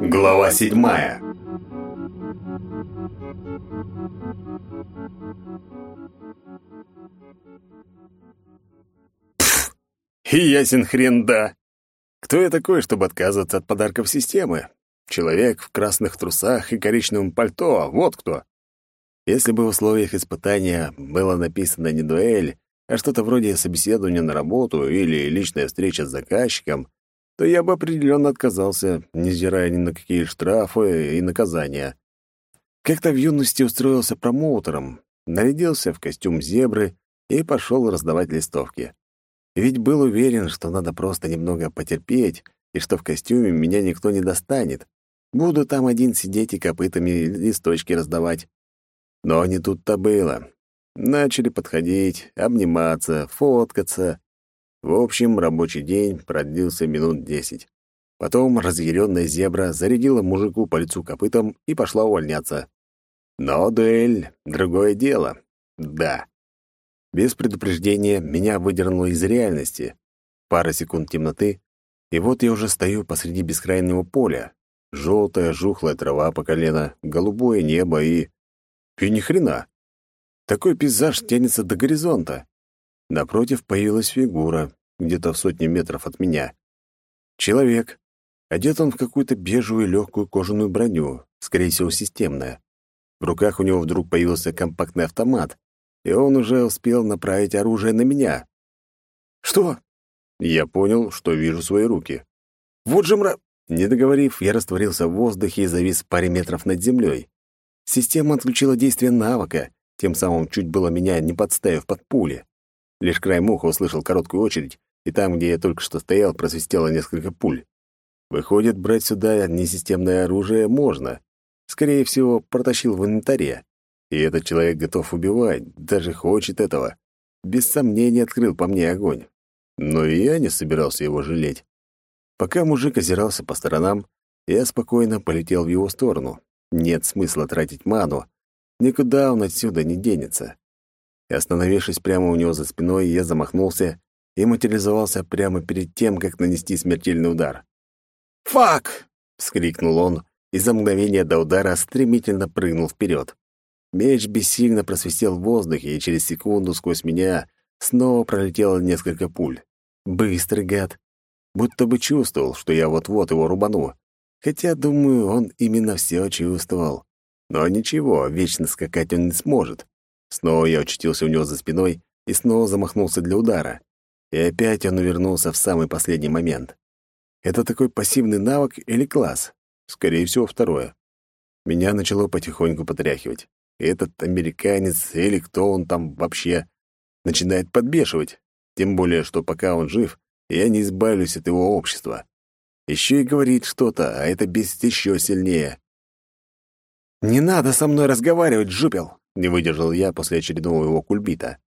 Глава седьмая Пф, ясен хрен да. Кто я такой, чтобы отказываться от подарков системы? Человек в красных трусах и коричневом пальто, вот кто. Если бы в условиях испытания было написано не дуэль, а что-то вроде собеседования на работу или личная встреча с заказчиком, то я бы определенно отказался, невзирая ни на какие штрафы и наказания. Как-то в юности устроился промоутером, нарядился в костюм зебры и пошел раздавать листовки. Ведь был уверен, что надо просто немного потерпеть, и что в костюме меня никто не достанет. Буду там один сидеть и копытами листочки раздавать. Но не тут-то было. Начали подходить, обниматься, фоткаться. В общем, рабочий день продлился минут десять. Потом разъяренная зебра зарядила мужику по лицу копытом и пошла увольняться. Но дуэль — другое дело. Да. Без предупреждения меня выдернуло из реальности. Пара секунд темноты, и вот я уже стою посреди бескрайнего поля. Желтая, жухлая трава по колено, голубое небо и... И ни хрена. Такой пейзаж тянется до горизонта. Напротив появилась фигура, где-то в сотне метров от меня. Человек. Одет он в какую-то бежевую легкую кожаную броню, скорее всего, системная. В руках у него вдруг появился компактный автомат, и он уже успел направить оружие на меня. «Что?» Я понял, что вижу свои руки. «Вот же мра...» Не договорив, я растворился в воздухе и завис в паре метров над землей. Система отключила действие навыка, тем самым чуть было меня не подставив под пули. Лишь край муха услышал короткую очередь, и там, где я только что стоял, просвистело несколько пуль. Выходит, брать сюда несистемное оружие можно. Скорее всего, протащил в инвентаре. И этот человек готов убивать, даже хочет этого. Без сомнения открыл по мне огонь. Но и я не собирался его жалеть. Пока мужик озирался по сторонам, я спокойно полетел в его сторону. Нет смысла тратить ману. Никуда он отсюда не денется и, остановившись прямо у него за спиной, я замахнулся и материализовался прямо перед тем, как нанести смертельный удар. «Фак!» — вскрикнул он, и за мгновение до удара стремительно прыгнул вперед. Меч бессильно просвистел в воздухе, и через секунду сквозь меня снова пролетело несколько пуль. Быстрый гад. Будто бы чувствовал, что я вот-вот его рубану. Хотя, думаю, он именно все чувствовал. Но ничего, вечно скакать он не сможет. Снова я очутился у него за спиной и снова замахнулся для удара. И опять он увернулся в самый последний момент. Это такой пассивный навык или класс? Скорее всего, второе. Меня начало потихоньку потряхивать. Этот американец или кто он там вообще начинает подбешивать. Тем более, что пока он жив, я не избавлюсь от его общества. Еще и говорит что-то, а это бесит еще сильнее. «Не надо со мной разговаривать, жупел!» Не выдержал я после очередного его кульбита.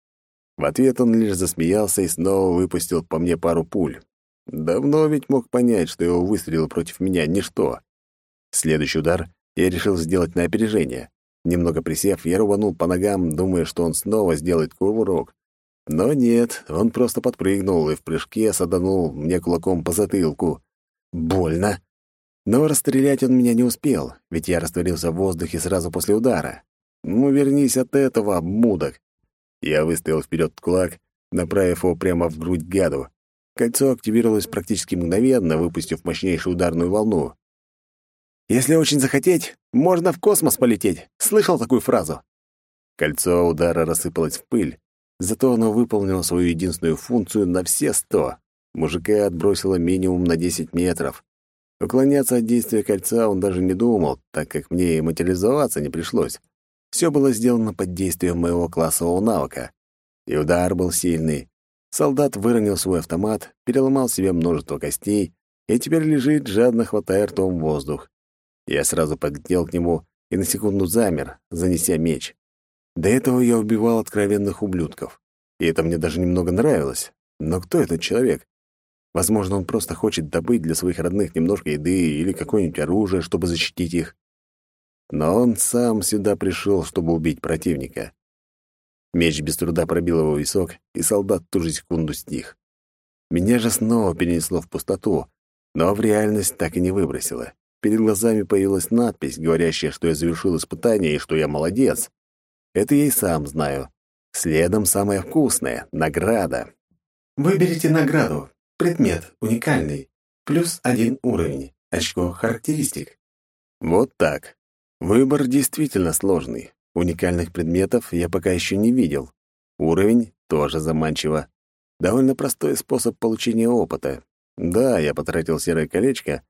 В ответ он лишь засмеялся и снова выпустил по мне пару пуль. Давно ведь мог понять, что его выстрелы против меня — ничто. Следующий удар я решил сделать на опережение. Немного присев, я рубанул по ногам, думая, что он снова сделает кувырок. Но нет, он просто подпрыгнул и в прыжке саданул мне кулаком по затылку. Больно. Но расстрелять он меня не успел, ведь я растворился в воздухе сразу после удара. Ну, вернись от этого, мудок. Я выставил вперед кулак, направив его прямо в грудь гаду. Кольцо активировалось практически мгновенно, выпустив мощнейшую ударную волну. «Если очень захотеть, можно в космос полететь. Слышал такую фразу?» Кольцо удара рассыпалось в пыль, зато оно выполнило свою единственную функцию на все сто. Мужика отбросило минимум на десять метров. Уклоняться от действия кольца он даже не думал, так как мне и материализоваться не пришлось. Все было сделано под действием моего классового навыка. И удар был сильный. Солдат выронил свой автомат, переломал себе множество костей и теперь лежит, жадно хватая ртом воздух. Я сразу подлетел к нему и на секунду замер, занеся меч. До этого я убивал откровенных ублюдков. И это мне даже немного нравилось. Но кто этот человек? Возможно, он просто хочет добыть для своих родных немножко еды или какое-нибудь оружие, чтобы защитить их. Но он сам сюда пришел, чтобы убить противника. Меч без труда пробил его висок, и солдат ту же секунду стих. Меня же снова перенесло в пустоту, Но в реальность так и не выбросила. Перед глазами появилась надпись, говорящая, что я завершил испытание и что я молодец. Это я и сам знаю. Следом самое вкусное — награда. Выберите награду. Предмет уникальный. Плюс один уровень. Очко характеристик. Вот так. Выбор действительно сложный. Уникальных предметов я пока еще не видел. Уровень тоже заманчиво. Довольно простой способ получения опыта. Да, я потратил серое колечко,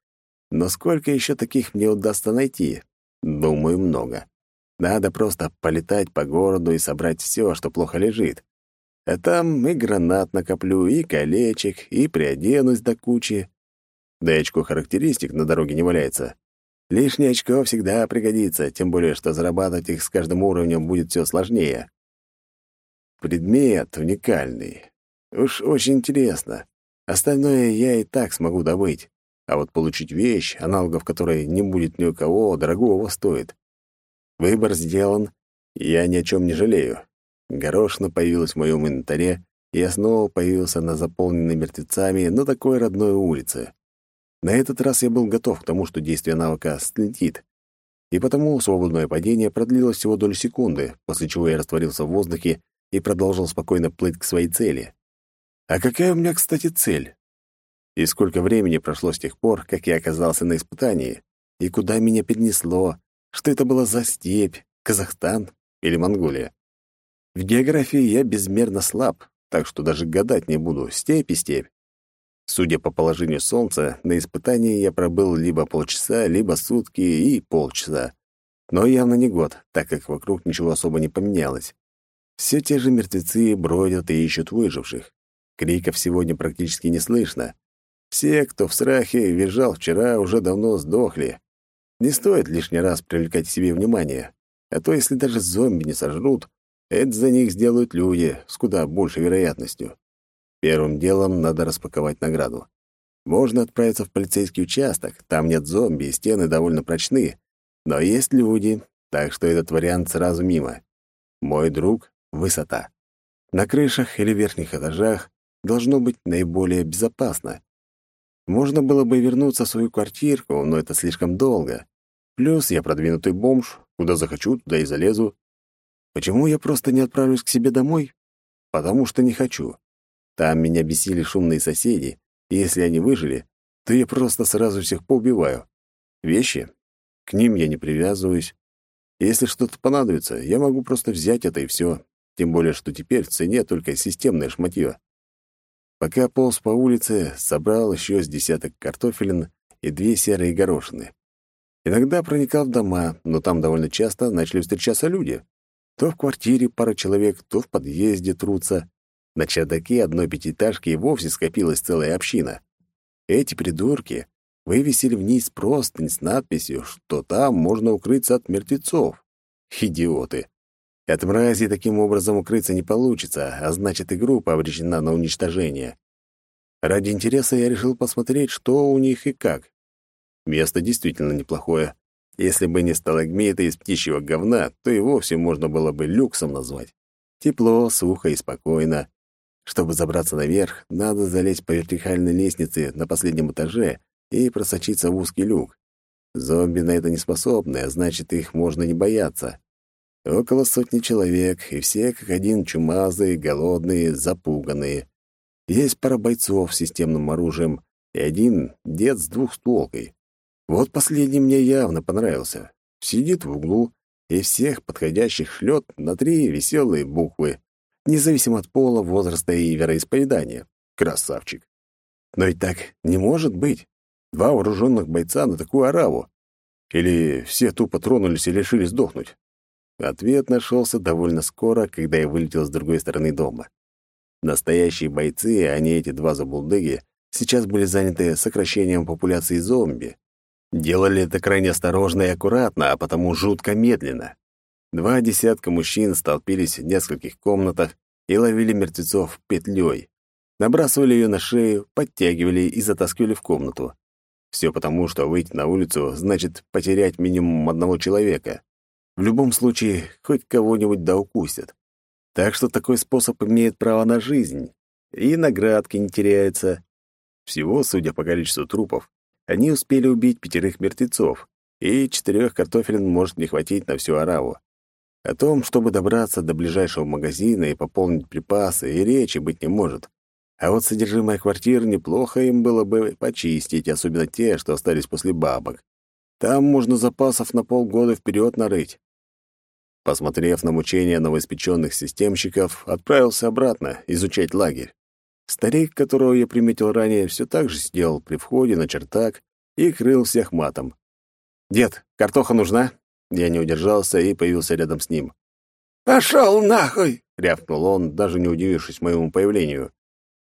но сколько еще таких мне удастся найти? Думаю, много. Надо просто полетать по городу и собрать все, что плохо лежит. А там и гранат накоплю, и колечек, и приоденусь до кучи. Да характеристик на дороге не валяется. Лишнее очко всегда пригодится, тем более, что зарабатывать их с каждым уровнем будет все сложнее. Предмет уникальный. Уж очень интересно. Остальное я и так смогу добыть. А вот получить вещь, аналогов которой не будет ни у кого, дорогого стоит. Выбор сделан, и я ни о чем не жалею. Горошина появилась в моем инвентаре, и я снова появился на заполненной мертвецами, но такой родной улице. На этот раз я был готов к тому, что действие навыка слетит. И потому свободное падение продлилось всего долю секунды, после чего я растворился в воздухе и продолжил спокойно плыть к своей цели. А какая у меня, кстати, цель? И сколько времени прошло с тех пор, как я оказался на испытании? И куда меня перенесло? Что это было за степь? Казахстан или Монголия? В географии я безмерно слаб, так что даже гадать не буду, степь и степь. Судя по положению солнца, на испытании я пробыл либо полчаса, либо сутки и полчаса. Но явно не год, так как вокруг ничего особо не поменялось. Все те же мертвецы бродят и ищут выживших. Криков сегодня практически не слышно. Все, кто в страхе визжал вчера, уже давно сдохли. Не стоит лишний раз привлекать к себе внимание. А то, если даже зомби не сожрут, это за них сделают люди с куда большей вероятностью. Первым делом надо распаковать награду. Можно отправиться в полицейский участок, там нет зомби, и стены довольно прочны. Но есть люди, так что этот вариант сразу мимо. Мой друг — высота. На крышах или верхних этажах должно быть наиболее безопасно. Можно было бы вернуться в свою квартирку, но это слишком долго. Плюс я продвинутый бомж, куда захочу, туда и залезу. Почему я просто не отправлюсь к себе домой? Потому что не хочу. Там меня бесили шумные соседи, и если они выжили, то я просто сразу всех поубиваю. Вещи? К ним я не привязываюсь. Если что-то понадобится, я могу просто взять это и все. Тем более, что теперь в цене только системное шматье. Пока полз по улице, собрал еще с десяток картофелин и две серые горошины. Иногда проникал в дома, но там довольно часто начали встречаться люди. То в квартире пара человек, то в подъезде трутся. На чердаке одной пятиэтажки вовсе скопилась целая община. Эти придурки вывесили вниз простынь с надписью, что там можно укрыться от мертвецов. Идиоты. От мрази таким образом укрыться не получится, а значит, и группа обречена на уничтожение. Ради интереса я решил посмотреть, что у них и как. Место действительно неплохое. Если бы не сталагмиты из птичьего говна, то и вовсе можно было бы люксом назвать. Тепло, сухо и спокойно. Чтобы забраться наверх, надо залезть по вертикальной лестнице на последнем этаже и просочиться в узкий люк. Зомби на это не способны, а значит, их можно не бояться. Около сотни человек, и все как один чумазые, голодные, запуганные. Есть пара бойцов с системным оружием и один дед с двухстволкой. Вот последний мне явно понравился. Сидит в углу и всех подходящих шлет на три веселые буквы независимо от пола, возраста и вероисповедания. Красавчик. Но ведь так не может быть. Два вооруженных бойца на такую ораву. Или все тупо тронулись и решили сдохнуть. Ответ нашелся довольно скоро, когда я вылетел с другой стороны дома. Настоящие бойцы, а не эти два забулдыги, сейчас были заняты сокращением популяции зомби. Делали это крайне осторожно и аккуратно, а потому жутко медленно. Два десятка мужчин столпились в нескольких комнатах и ловили мертвецов петлей. Набрасывали ее на шею, подтягивали и затаскивали в комнату. Все потому, что выйти на улицу значит потерять минимум одного человека. В любом случае, хоть кого-нибудь да укусят. Так что такой способ имеет право на жизнь. И наградки не теряются. Всего, судя по количеству трупов, они успели убить пятерых мертвецов, и четырех картофелин может не хватить на всю ораву. О том, чтобы добраться до ближайшего магазина и пополнить припасы, и речи быть не может. А вот содержимое квартир неплохо им было бы почистить, особенно те, что остались после бабок. Там можно запасов на полгода вперед нарыть. Посмотрев на мучения новоиспеченных системщиков, отправился обратно изучать лагерь. Старик, которого я приметил ранее, все так же сидел при входе на чертак и крыл всех матом. «Дед, картоха нужна?» Я не удержался и появился рядом с ним. «Пошел нахуй!» — рявкнул он, даже не удивившись моему появлению.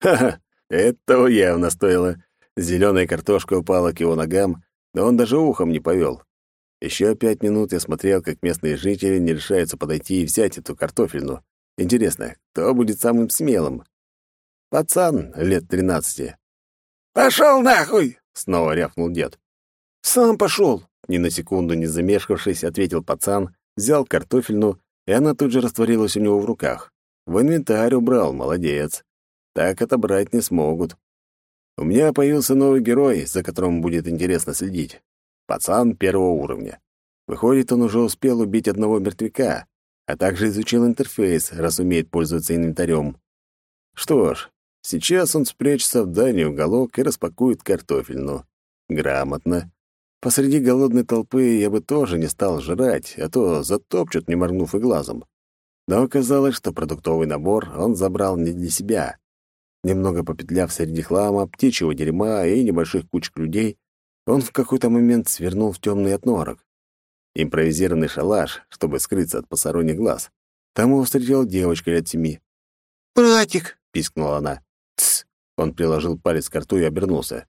«Ха-ха, этого явно стоило». Зеленая картошка упала к его ногам, но он даже ухом не повел. Еще пять минут я смотрел, как местные жители не решаются подойти и взять эту картофельну. Интересно, кто будет самым смелым? Пацан лет тринадцати. «Пошел нахуй!» — снова рявкнул дед. «Сам пошел!» — ни на секунду не замешкавшись, ответил пацан, взял картофельну, и она тут же растворилась у него в руках. В инвентарь убрал, молодец. Так отобрать не смогут. У меня появился новый герой, за которым будет интересно следить. Пацан первого уровня. Выходит, он уже успел убить одного мертвяка, а также изучил интерфейс, раз умеет пользоваться инвентарем. Что ж, сейчас он спрячется в дальний уголок и распакует картофельну. Грамотно. Посреди голодной толпы я бы тоже не стал жрать, а то затопчут, не моргнув и глазом. Но оказалось, что продуктовый набор он забрал не для себя. Немного попетляв среди хлама, птичьего дерьма и небольших кучек людей, он в какой-то момент свернул в темный отнорок. Импровизированный шалаш, чтобы скрыться от посторонних глаз. Там его встретила девочка лет семи. «Братик!» — пискнула она. «Тсс!» — он приложил палец к рту и обернулся.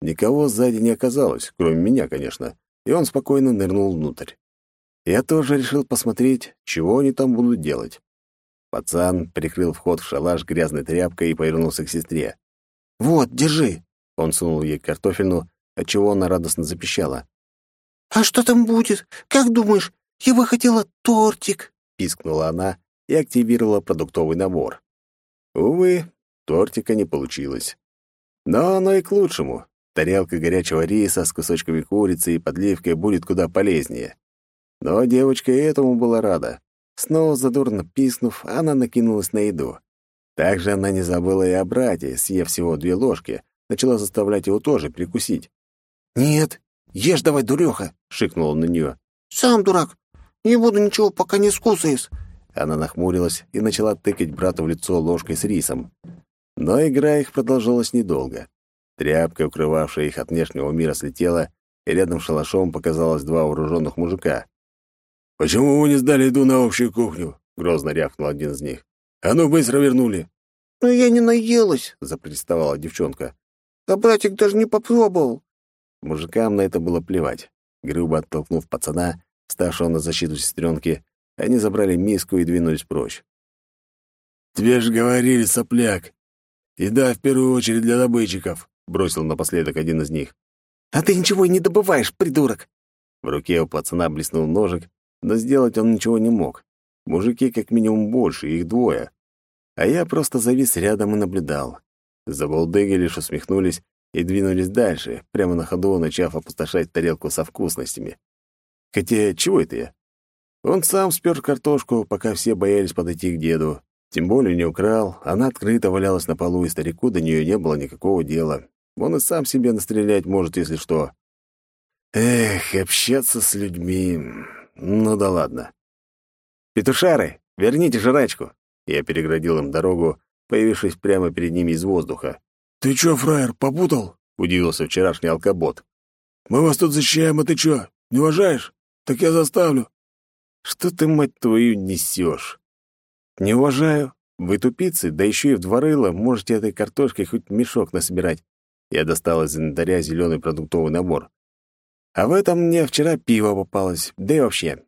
Никого сзади не оказалось, кроме меня, конечно, и он спокойно нырнул внутрь. Я тоже решил посмотреть, чего они там будут делать. Пацан прикрыл вход в шалаш грязной тряпкой и повернулся к сестре. «Вот, держи!» Он сунул ей картофельну, отчего она радостно запищала. «А что там будет? Как думаешь? Я бы хотела тортик!» — пискнула она и активировала продуктовый набор. Увы, тортика не получилось. Но оно и к лучшему. Тарелка горячего риса с кусочками курицы и подливкой будет куда полезнее. Но девочка и этому была рада. Снова задорно пискнув, она накинулась на еду. Также она не забыла и о брате, съев всего две ложки, начала заставлять его тоже прикусить. «Нет, ешь давай, дуреха!» — шикнул он на нее. «Сам дурак! Не буду ничего, пока не скусаешь!» Она нахмурилась и начала тыкать брату в лицо ложкой с рисом. Но игра их продолжалась недолго. Тряпка, укрывавшая их от внешнего мира, слетела, и рядом с шалашом показалось два вооруженных мужика. «Почему вы не сдали еду на общую кухню?» — грозно рявкнул один из них. «А ну, быстро вернули!» «Но я не наелась!» — запротестовала девчонка. «А братик даже не попробовал!» Мужикам на это было плевать. Грубо оттолкнув пацана, ставшего на защиту сестренки, они забрали миску и двинулись прочь. «Тебе же говорили, сопляк! Еда в первую очередь для добытчиков!» — бросил напоследок один из них. «А ты ничего и не добываешь, придурок!» В руке у пацана блеснул ножик, но сделать он ничего не мог. Мужики как минимум больше, их двое. А я просто завис рядом и наблюдал. Забалдыги лишь усмехнулись и двинулись дальше, прямо на ходу начав опустошать тарелку со вкусностями. Хотя, чего это я? Он сам спер картошку, пока все боялись подойти к деду. Тем более не украл, она открыто валялась на полу, и старику до нее не было никакого дела. Он и сам себе настрелять может, если что. Эх, общаться с людьми... Ну да ладно. «Петушары, верните жрачку!» Я переградил им дорогу, появившись прямо перед ними из воздуха. «Ты чё, фраер, попутал?» — удивился вчерашний алкобот. «Мы вас тут защищаем, а ты чё, не уважаешь? Так я заставлю». «Что ты, мать твою, несешь? «Не уважаю. Вы тупицы, да еще и в два рыла можете этой картошкой хоть мешок насобирать». Я достал из инвентаря зеленый продуктовый набор. «А в этом мне вчера пиво попалось, да и вообще.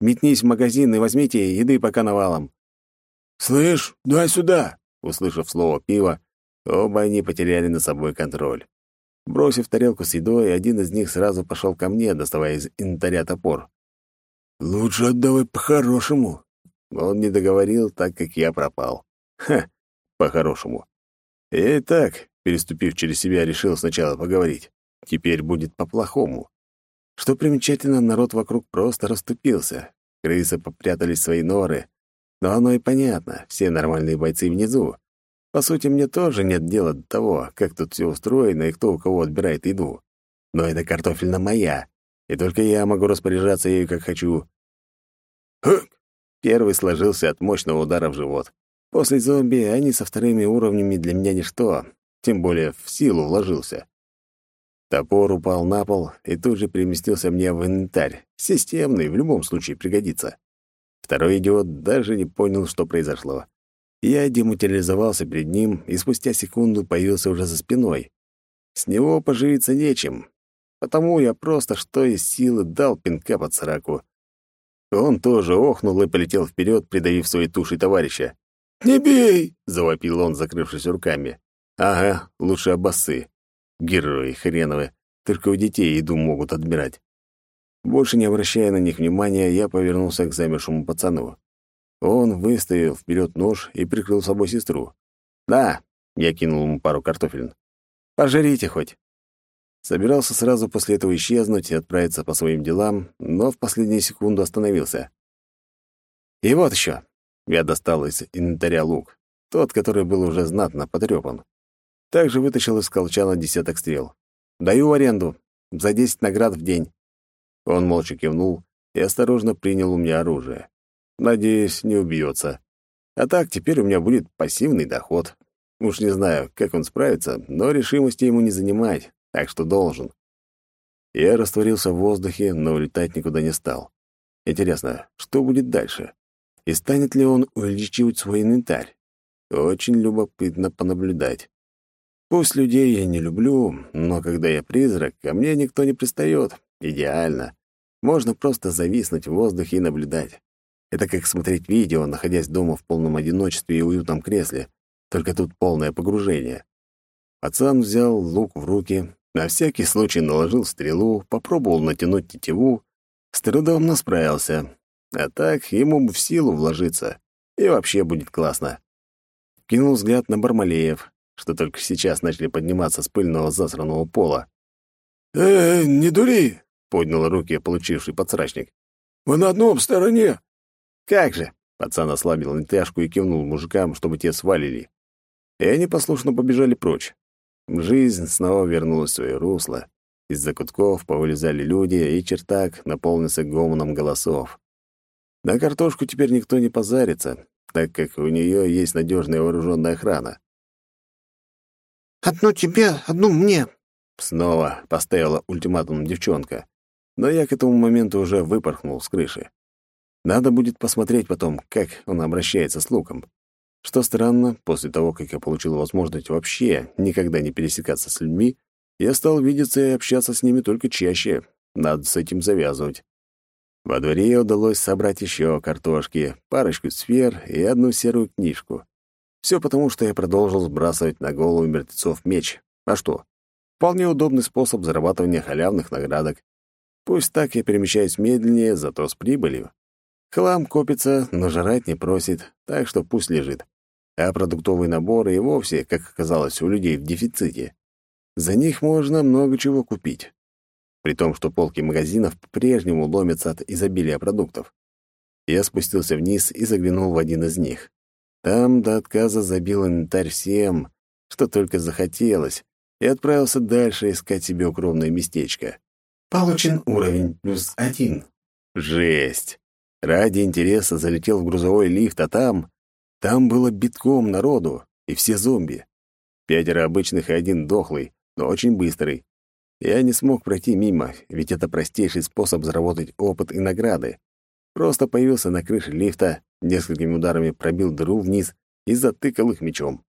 Метнись в магазин и возьмите еды пока навалом». «Слышь, дай сюда!» Услышав слово «пиво», Оба они потеряли на собой контроль. Бросив тарелку с едой, один из них сразу пошел ко мне, доставая из инвентаря топор. «Лучше отдавай по-хорошему». Он не договорил, так как я пропал. Ха, по-хорошему. И так, переступив через себя, решил сначала поговорить. Теперь будет по-плохому. Что примечательно, народ вокруг просто расступился. Крысы попрятались в свои норы. Но оно и понятно, все нормальные бойцы внизу. По сути, мне тоже нет дела до того, как тут все устроено и кто у кого отбирает еду. Но эта картофельна моя, и только я могу распоряжаться ею, как хочу. Хык! Первый сложился от мощного удара в живот. После зомби они со вторыми уровнями для меня ничто, тем более в силу вложился. Топор упал на пол и тут же переместился мне в инвентарь. Системный, в любом случае пригодится. Второй идиот даже не понял, что произошло. Я дематериализовался перед ним и спустя секунду появился уже за спиной. С него поживиться нечем, потому я просто что из силы дал пинка под сраку. Он тоже охнул и полетел вперед, придавив своей тушей товарища. «Не бей!» — завопил он, закрывшись руками. «Ага, лучше обосы. Герои хреновы, только у детей еду могут отбирать». Больше не обращая на них внимания, я повернулся к замершему пацану. Он выставил вперед нож и прикрыл собой сестру. «Да», — я кинул ему пару картофелин. «Пожарите хоть». Собирался сразу после этого исчезнуть и отправиться по своим делам, но в последнюю секунду остановился. «И вот еще. Я достал из инвентаря лук, тот, который был уже знатно потрепан. Также вытащил из колчана десяток стрел. «Даю в аренду. За десять наград в день». Он молча кивнул и осторожно принял у меня оружие. Надеюсь, не убьется. А так, теперь у меня будет пассивный доход. Уж не знаю, как он справится, но решимости ему не занимать, так что должен. Я растворился в воздухе, но улетать никуда не стал. Интересно, что будет дальше? И станет ли он увеличивать свой инвентарь? Очень любопытно понаблюдать. Пусть людей я не люблю, но когда я призрак, ко мне никто не пристает. Идеально. Можно просто зависнуть в воздухе и наблюдать. Это как смотреть видео, находясь дома в полном одиночестве и уютном кресле, только тут полное погружение. Пацан взял лук в руки, на всякий случай наложил стрелу, попробовал натянуть тетиву, с трудом, но справился. А так ему в силу вложиться, и вообще будет классно. Кинул взгляд на Бармалеев, что только сейчас начали подниматься с пыльного засранного пола. «Э, не дури!» — поднял руки получивший подсрачник. «Мы на одном стороне!» «Как же!» — пацан ослабил натяжку и кивнул мужикам, чтобы те свалили. И они послушно побежали прочь. Жизнь снова вернулась в свое русло. Из закутков повылезали люди, и чертак наполнился гомоном голосов. На картошку теперь никто не позарится, так как у нее есть надежная вооруженная охрана. «Одну тебе, одну мне!» Снова поставила ультиматум девчонка, но я к этому моменту уже выпорхнул с крыши. Надо будет посмотреть потом, как он обращается с луком. Что странно, после того, как я получил возможность вообще никогда не пересекаться с людьми, я стал видеться и общаться с ними только чаще. Надо с этим завязывать. Во дворе удалось собрать еще картошки, парочку сфер и одну серую книжку. Все потому, что я продолжил сбрасывать на голову мертвецов меч. А что? Вполне удобный способ зарабатывания халявных наградок. Пусть так я перемещаюсь медленнее, зато с прибылью. Хлам копится, но жрать не просит, так что пусть лежит а продуктовые наборы и вовсе, как оказалось, у людей в дефиците. За них можно много чего купить. При том, что полки магазинов по-прежнему ломятся от изобилия продуктов. Я спустился вниз и заглянул в один из них. Там до отказа забил инвентарь всем, что только захотелось, и отправился дальше искать себе укромное местечко. Получен уровень плюс один. Жесть! Ради интереса залетел в грузовой лифт, а там там было битком народу, и все зомби. Пятеро обычных и один дохлый, но очень быстрый. Я не смог пройти мимо, ведь это простейший способ заработать опыт и награды. Просто появился на крыше лифта, несколькими ударами пробил дыру вниз и затыкал их мечом.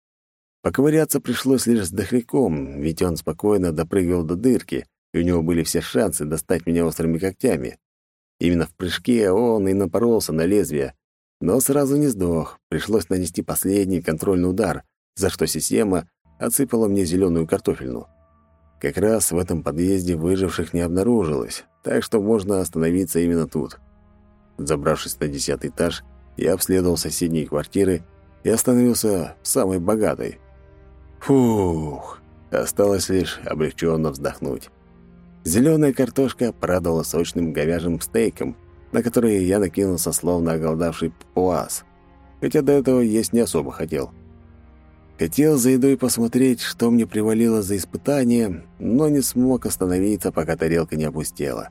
Поковыряться пришлось лишь с дохляком, ведь он спокойно допрыгивал до дырки, и у него были все шансы достать меня острыми когтями. Именно в прыжке он и напоролся на лезвие, но сразу не сдох. Пришлось нанести последний контрольный удар, за что система отсыпала мне зеленую картофельну. Как раз в этом подъезде выживших не обнаружилось, так что можно остановиться именно тут. Забравшись на десятый этаж, я обследовал соседние квартиры и остановился в самой богатой. Фух, Осталось лишь облегченно вздохнуть. Зеленая картошка порадовала сочным говяжьим стейком, на который я накинулся словно оголодавший пуаз, хотя до этого есть не особо хотел. Хотел за едой посмотреть, что мне привалило за испытание, но не смог остановиться, пока тарелка не опустела.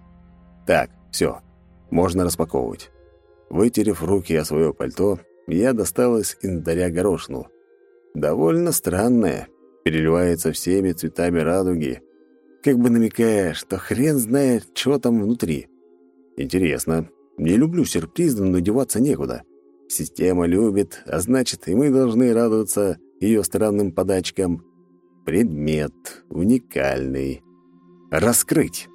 Так, все, можно распаковывать. Вытерев руки о свое пальто, я достал из инвентаря горошину. Довольно странная, переливается всеми цветами радуги, как бы намекая, что хрен знает, что там внутри. Интересно. Не люблю сюрпризы, но деваться некуда. Система любит, а значит, и мы должны радоваться ее странным подачкам. Предмет уникальный. Раскрыть.